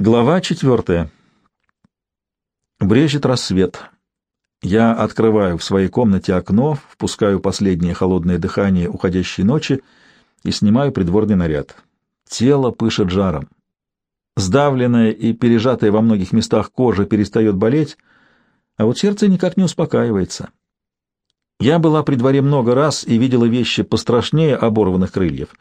Глава четвертая. Брежет рассвет. Я открываю в своей комнате окно, впускаю последнее холодное дыхание уходящей ночи и снимаю придворный наряд. Тело пышет жаром. Сдавленная и пережатая во многих местах кожа перестает болеть, а вот сердце никак не успокаивается. Я была при дворе много раз и видела вещи пострашнее оборванных крыльев —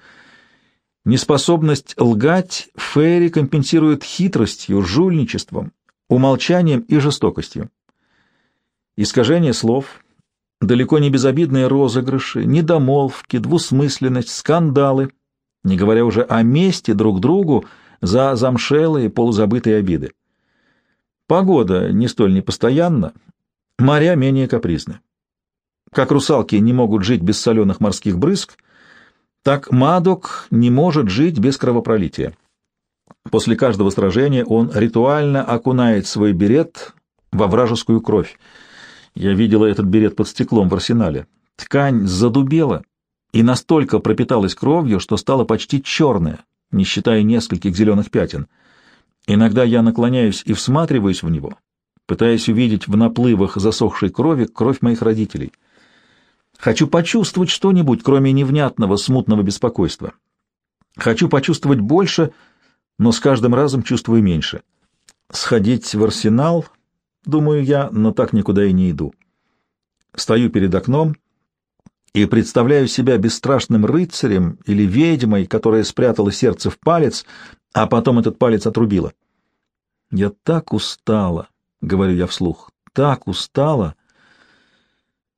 Неспособность лгать Фейри компенсирует хитростью, жульничеством, умолчанием и жестокостью. Искажение слов, далеко не безобидные розыгрыши, недомолвки, двусмысленность, скандалы, не говоря уже о мести друг другу за замшелые полузабытые обиды. Погода не столь непостоянна, моря менее капризны. Как русалки не могут жить без соленых морских брызг, так Мадок не может жить без кровопролития. После каждого сражения он ритуально окунает свой берет во вражескую кровь. Я видела этот берет под стеклом в арсенале. Ткань задубела и настолько пропиталась кровью, что стала почти черная, не считая нескольких зеленых пятен. Иногда я наклоняюсь и всматриваюсь в него, пытаясь увидеть в наплывах засохшей крови кровь моих родителей — Хочу почувствовать что-нибудь, кроме невнятного, смутного беспокойства. Хочу почувствовать больше, но с каждым разом чувствую меньше. Сходить в арсенал, думаю я, но так никуда и не иду. Стою перед окном и представляю себя бесстрашным рыцарем или ведьмой, которая спрятала сердце в палец, а потом этот палец отрубила. «Я так устала», — говорю я вслух, — «так устала».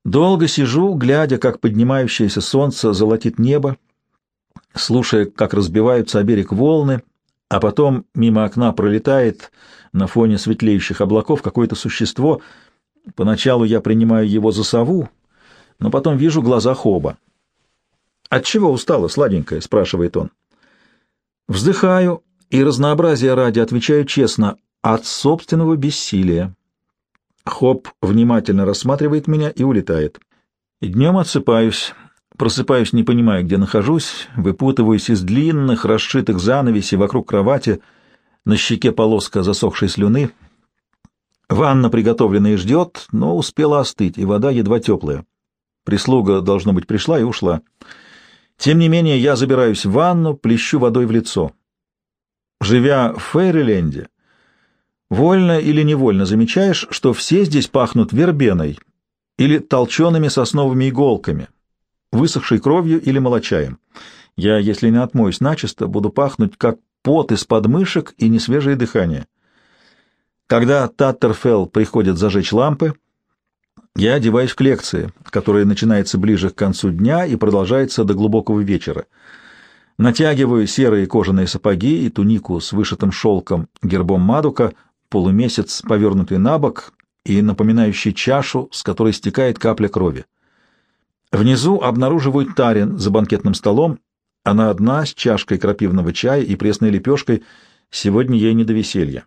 Долго сижу, глядя, как поднимающееся солнце золотит небо, слушая, как разбиваются о берег волны, а потом мимо окна пролетает на фоне светлеющих облаков какое-то существо. Поначалу я принимаю его за сову, но потом вижу глаза Хоба. «От чего устала, сладенькая?» — спрашивает он. Вздыхаю и разнообразие ради отвечаю честно — от собственного бессилия. Хоп внимательно рассматривает меня и улетает. Днем отсыпаюсь. Просыпаюсь, не понимая, где нахожусь, выпутываюсь из длинных, расшитых занавесей вокруг кровати, на щеке полоска засохшей слюны. Ванна приготовлена и ждет, но успела остыть, и вода едва теплая. Прислуга, должно быть, пришла и ушла. Тем не менее, я забираюсь в ванну, плещу водой в лицо. Живя в Фейриленде, Вольно или невольно замечаешь, что все здесь пахнут вербеной или толчеными сосновыми иголками, высохшей кровью или молочаем. Я, если не отмоюсь начисто, буду пахнуть, как пот из подмышек и несвежее дыхание. Когда Таттерфелл приходит зажечь лампы, я одеваюсь к лекции, которая начинается ближе к концу дня и продолжается до глубокого вечера. Натягиваю серые кожаные сапоги и тунику с вышитым шелком гербом Мадука — полумесяц, повернутый на бок и напоминающий чашу, с которой стекает капля крови. Внизу обнаруживают Тарин за банкетным столом. Она одна, с чашкой крапивного чая и пресной лепешкой. Сегодня ей не до веселья.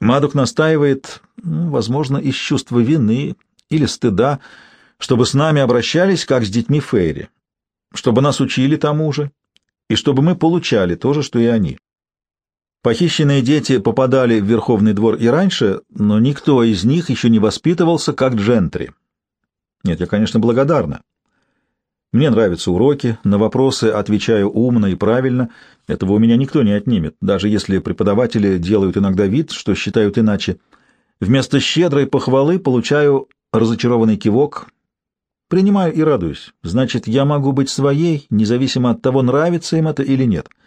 Мадук настаивает, ну, возможно, из чувства вины или стыда, чтобы с нами обращались, как с детьми Фейри, чтобы нас учили тому же, и чтобы мы получали то же, что и они. Похищенные дети попадали в Верховный двор и раньше, но никто из них еще не воспитывался как джентри. Нет, я, конечно, благодарна. Мне нравятся уроки, на вопросы отвечаю умно и правильно. Этого у меня никто не отнимет, даже если преподаватели делают иногда вид, что считают иначе. Вместо щедрой похвалы получаю разочарованный кивок. Принимаю и радуюсь. Значит, я могу быть своей, независимо от того, нравится им это или нет. —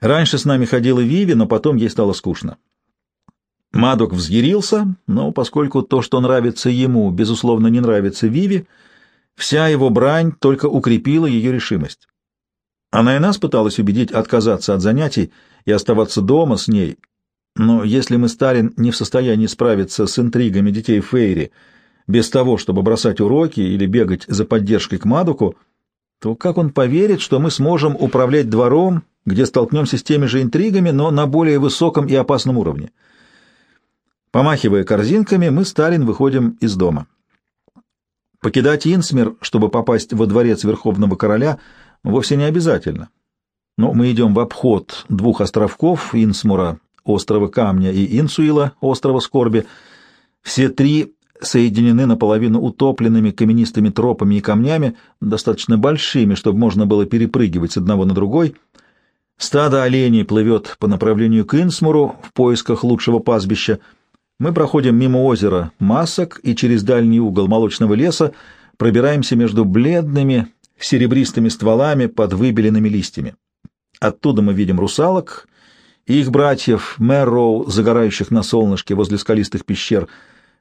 Раньше с нами ходила Виви, но потом ей стало скучно. Мадок взъярился, но поскольку то, что нравится ему, безусловно, не нравится Виви, вся его брань только укрепила ее решимость. Она и нас пыталась убедить отказаться от занятий и оставаться дома с ней, но если мы, Сталин, не в состоянии справиться с интригами детей Фейри без того, чтобы бросать уроки или бегать за поддержкой к Мадуку, то как он поверит, что мы сможем управлять двором где столкнемся с теми же интригами, но на более высоком и опасном уровне. Помахивая корзинками, мы с Сталин выходим из дома. Покидать Инсмир, чтобы попасть во дворец Верховного Короля, вовсе не обязательно. Но мы идем в обход двух островков Инсмура, острова Камня, и Инсуила, острова Скорби. Все три соединены наполовину утопленными каменистыми тропами и камнями, достаточно большими, чтобы можно было перепрыгивать с одного на другой. Стадо оленей плывет по направлению к Инсмуру в поисках лучшего пастбища. Мы проходим мимо озера Масок и через дальний угол молочного леса пробираемся между бледными серебристыми стволами под выбеленными листьями. Оттуда мы видим русалок и их братьев Мэрроу, загорающих на солнышке возле скалистых пещер.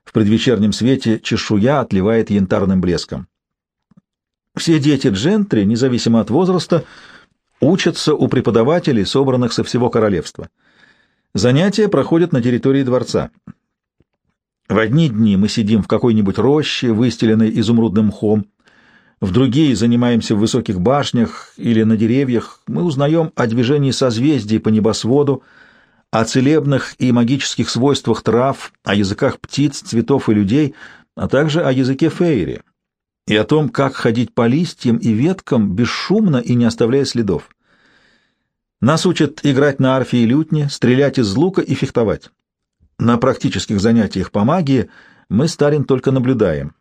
В предвечернем свете чешуя отливает янтарным блеском. Все дети джентри, независимо от возраста, учатся у преподавателей, собранных со всего королевства. Занятия проходят на территории дворца. В одни дни мы сидим в какой-нибудь роще, выстеленной изумрудным мхом, в другие занимаемся в высоких башнях или на деревьях, мы узнаем о движении созвездий по небосводу, о целебных и магических свойствах трав, о языках птиц, цветов и людей, а также о языке фейри и о том, как ходить по листьям и веткам бесшумно и не оставляя следов. Нас учат играть на арфе и лютне, стрелять из лука и фехтовать. На практических занятиях по магии мы старин только наблюдаем.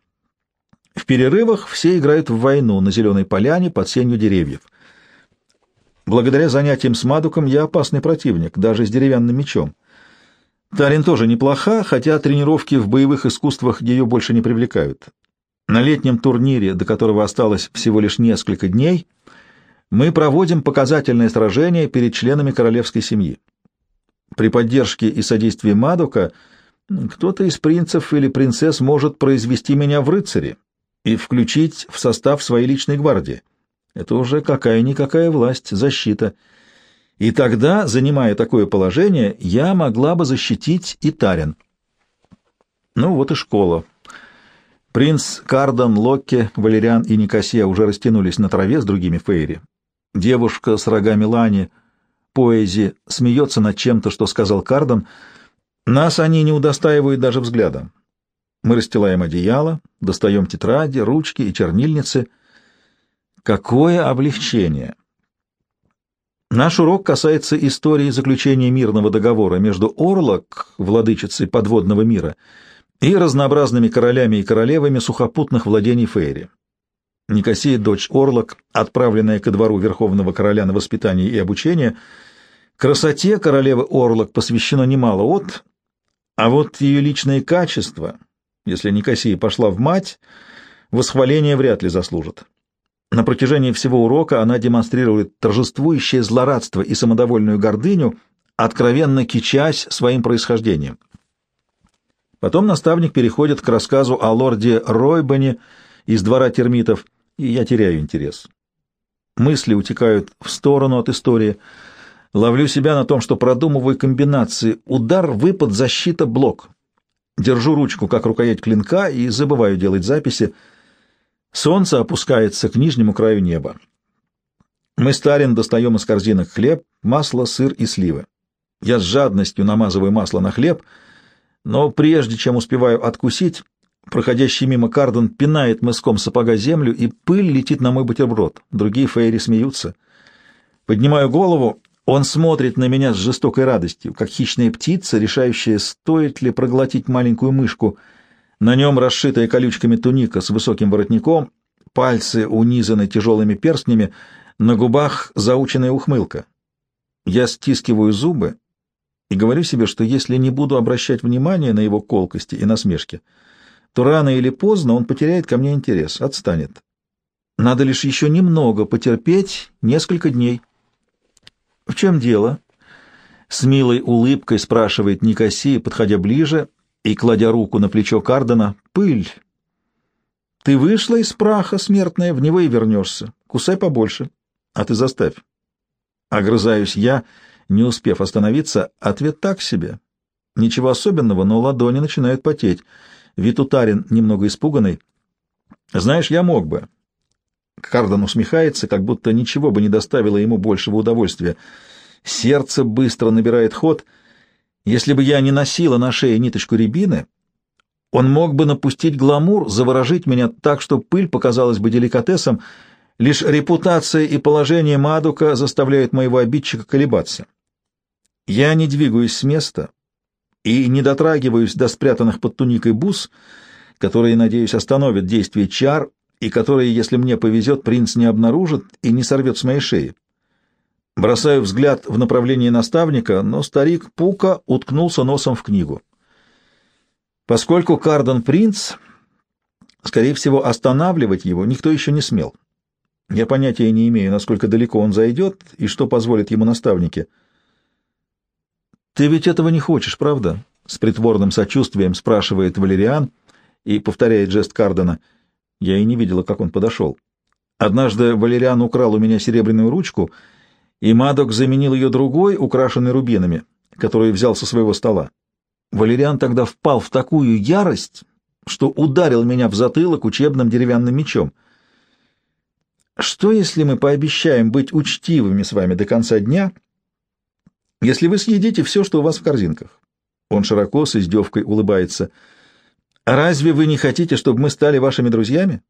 В перерывах все играют в войну на зеленой поляне под сенью деревьев. Благодаря занятиям с Мадуком я опасный противник, даже с деревянным мечом. Тарин тоже неплоха, хотя тренировки в боевых искусствах ее больше не привлекают. На летнем турнире, до которого осталось всего лишь несколько дней, мы проводим показательное сражение перед членами королевской семьи. При поддержке и содействии Мадука кто-то из принцев или принцесс может произвести меня в рыцаре, и включить в состав своей личной гвардии. Это уже какая-никакая власть, защита. И тогда, занимая такое положение, я могла бы защитить и Тарин. Ну вот и школа. Принц Кардон, Локке, Валериан и Никосия уже растянулись на траве с другими фейри. Девушка с рогами Лани, поэзи, смеется над чем-то, что сказал Кардон. Нас они не удостаивают даже взглядом. Мы расстилаем одеяло, достаем тетради, ручки и чернильницы. Какое облегчение! Наш урок касается истории заключения мирного договора между Орлок, владычицей подводного мира, и разнообразными королями и королевами сухопутных владений Фейри. Никосия, дочь Орлок, отправленная ко двору Верховного Короля на воспитание и обучение, красоте королевы Орлок посвящено немало от, а вот ее личные качества если Никосия пошла в мать, восхваление вряд ли заслужит. На протяжении всего урока она демонстрирует торжествующее злорадство и самодовольную гордыню, откровенно кичась своим происхождением. Потом наставник переходит к рассказу о лорде Ройбане из двора термитов, и я теряю интерес. Мысли утекают в сторону от истории. Ловлю себя на том, что продумываю комбинации удар, выпад, защита, блок. Держу ручку, как рукоять клинка, и забываю делать записи. Солнце опускается к нижнему краю неба. Мы с Тарин достаем из корзинок хлеб, масло, сыр и сливы. Я с жадностью намазываю масло на хлеб, но прежде чем успеваю откусить, проходящий мимо Карден пинает мыском сапога землю, и пыль летит на мой бутерброд. Другие фейри смеются. Поднимаю голову он смотрит на меня с жестокой радостью, как хищная птица, решающая, стоит ли проглотить маленькую мышку. На нем расшитая колючками туника с высоким воротником, пальцы унизаны тяжелыми перстнями, на губах заученная ухмылка. Я стискиваю зубы и говорю себе, что если не буду обращать внимания на его колкости и насмешки, то рано или поздно он потеряет ко мне интерес, отстанет. Надо лишь еще немного потерпеть, несколько дней. «В чем дело?» С милой улыбкой спрашивает Никосия, подходя ближе и кладя руку на плечо Кардена. «Пыль! Ты вышла из праха, смертная, в него и вернешься. Кусай побольше. А ты заставь». Огрызаюсь я, не успев остановиться. Ответ так себе. Ничего особенного, но ладони начинают потеть. Витутарин немного испуганный. «Знаешь, я мог бы. Кардон усмехается, как будто ничего бы не доставило ему большего удовольствия. Сердце быстро набирает ход. Если бы я не носила на шее ниточку рябины, он мог бы напустить гламур, заворожить меня так, что пыль показалась бы деликатесом. Лишь репутация и положение Мадука заставляют моего обидчика колебаться. Я не двигаюсь с места и не дотрагиваюсь до спрятанных под туникой бус, которые, надеюсь, остановят действие чар и которые, если мне повезет, принц не обнаружит и не сорвет с моей шеи. Бросаю взгляд в направлении наставника, но старик Пука уткнулся носом в книгу. Поскольку Кардон принц, скорее всего, останавливать его никто еще не смел. Я понятия не имею, насколько далеко он зайдет и что позволит ему наставники. «Ты ведь этого не хочешь, правда?» — с притворным сочувствием спрашивает Валериан и повторяет жест Кардона. Я и не видела, как он подошел. Однажды Валериан украл у меня серебряную ручку, и Мадок заменил ее другой, украшенной рубинами, которую взял со своего стола. Валериан тогда впал в такую ярость, что ударил меня в затылок учебным деревянным мечом — что, если мы пообещаем быть учтивыми с вами до конца дня, если вы съедите все, что у вас в корзинках? Он широко с издевкой улыбается. Разве вы не хотите, чтобы мы стали вашими друзьями?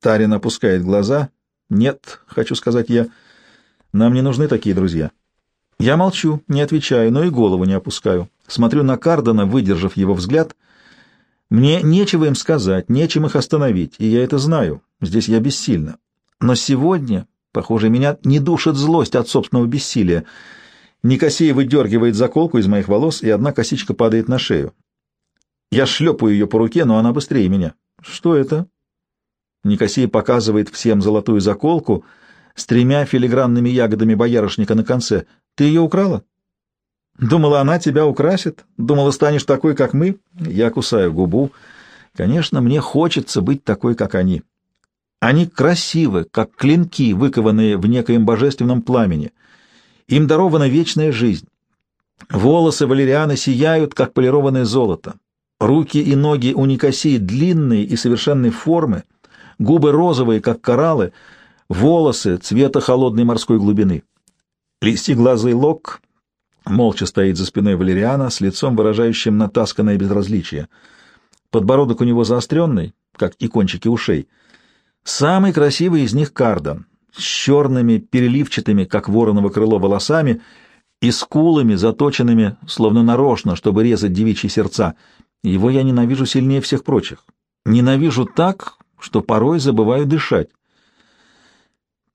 Тарин опускает глаза. Нет, хочу сказать я, нам не нужны такие друзья. Я молчу, не отвечаю, но и голову не опускаю. Смотрю на Кардона, выдержав его взгляд. Мне нечего им сказать, нечем их остановить, и я это знаю. Здесь я бессильна. Но сегодня, похоже, меня не душит злость от собственного бессилия. Никосия выдергивает заколку из моих волос, и одна косичка падает на шею. Я шлепаю ее по руке, но она быстрее меня. Что это? Никосия показывает всем золотую заколку с тремя филигранными ягодами боярышника на конце. Ты ее украла? Думала, она тебя украсит? Думала, станешь такой, как мы? Я кусаю губу. Конечно, мне хочется быть такой, как они. Они красивы, как клинки, выкованные в некоем божественном пламени. Им дарована вечная жизнь. Волосы валерианы сияют, как полированное золото. Руки и ноги у Никосии длинные и совершенной формы, губы розовые, как кораллы, волосы цвета холодной морской глубины. Листьеглазый лок молча стоит за спиной Валериана с лицом, выражающим натасканное безразличие. Подбородок у него заостренный, как и кончики ушей — Самый красивый из них Кардан, с черными, переливчатыми, как вороново крыло, волосами и скулами, заточенными, словно нарочно, чтобы резать девичьи сердца. Его я ненавижу сильнее всех прочих. Ненавижу так, что порой забываю дышать.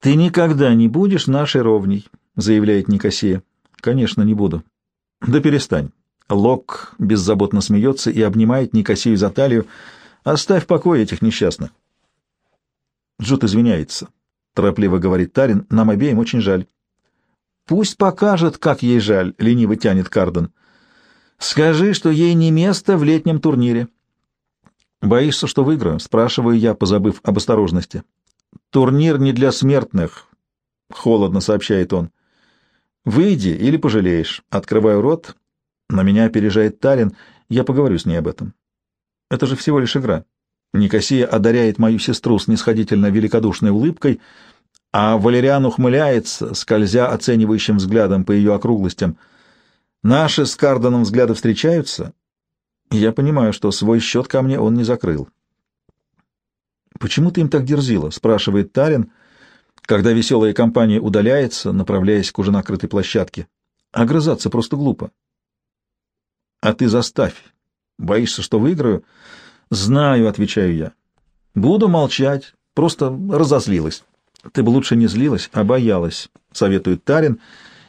«Ты никогда не будешь нашей ровней», — заявляет Никосия. «Конечно, не буду». «Да перестань». Лок беззаботно смеется и обнимает Никосию за талию. «Оставь в покое этих несчастных». Джуд извиняется. Торопливо говорит Тарин, нам обеим очень жаль. Пусть покажет, как ей жаль, лениво тянет Карден. Скажи, что ей не место в летнем турнире. Боишься, что выиграю? Спрашиваю я, позабыв об осторожности. Турнир не для смертных, холодно сообщает он. Выйди или пожалеешь. Открываю рот. На меня опережает Тарин. Я поговорю с ней об этом. Это же всего лишь игра. Никосия одаряет мою сестру снисходительно великодушной улыбкой, а Валериан ухмыляется, скользя оценивающим взглядом по ее округлостям. Наши с Кардоном взгляды встречаются, и я понимаю, что свой счет ко мне он не закрыл. «Почему ты им так дерзила?» — спрашивает Тарин, когда веселая компания удаляется, направляясь к уже накрытой площадке. «Огрызаться просто глупо». «А ты заставь. Боишься, что выиграю?» «Знаю», — отвечаю я. «Буду молчать. Просто разозлилась». «Ты бы лучше не злилась, а боялась», — советует Тарин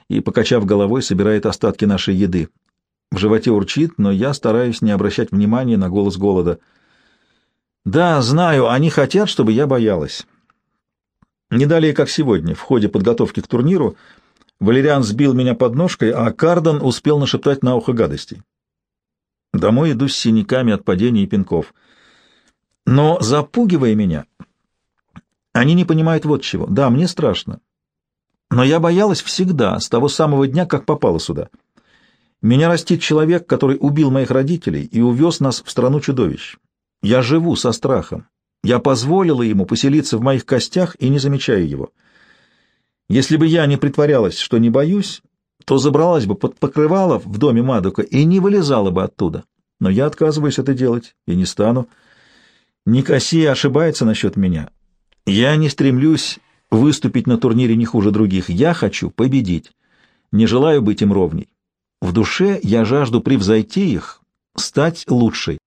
и, покачав головой, собирает остатки нашей еды. В животе урчит, но я стараюсь не обращать внимания на голос голода. «Да, знаю, они хотят, чтобы я боялась». Не далее, как сегодня, в ходе подготовки к турниру, Валериан сбил меня подножкой, а Кардон успел нашептать на ухо гадостей. Домой иду с синяками от падений и пинков. Но, запугивая меня, они не понимают вот чего. Да, мне страшно. Но я боялась всегда, с того самого дня, как попала сюда. Меня растит человек, который убил моих родителей и увез нас в страну чудовищ. Я живу со страхом. Я позволила ему поселиться в моих костях и не замечаю его. Если бы я не притворялась, что не боюсь, то забралась бы под покрывало в доме Мадука и не вылезала бы оттуда. Но я отказываюсь это делать и не стану. Никосия ошибается насчет меня. Я не стремлюсь выступить на турнире не хуже других. Я хочу победить. Не желаю быть им ровней. В душе я жажду превзойти их, стать лучшей.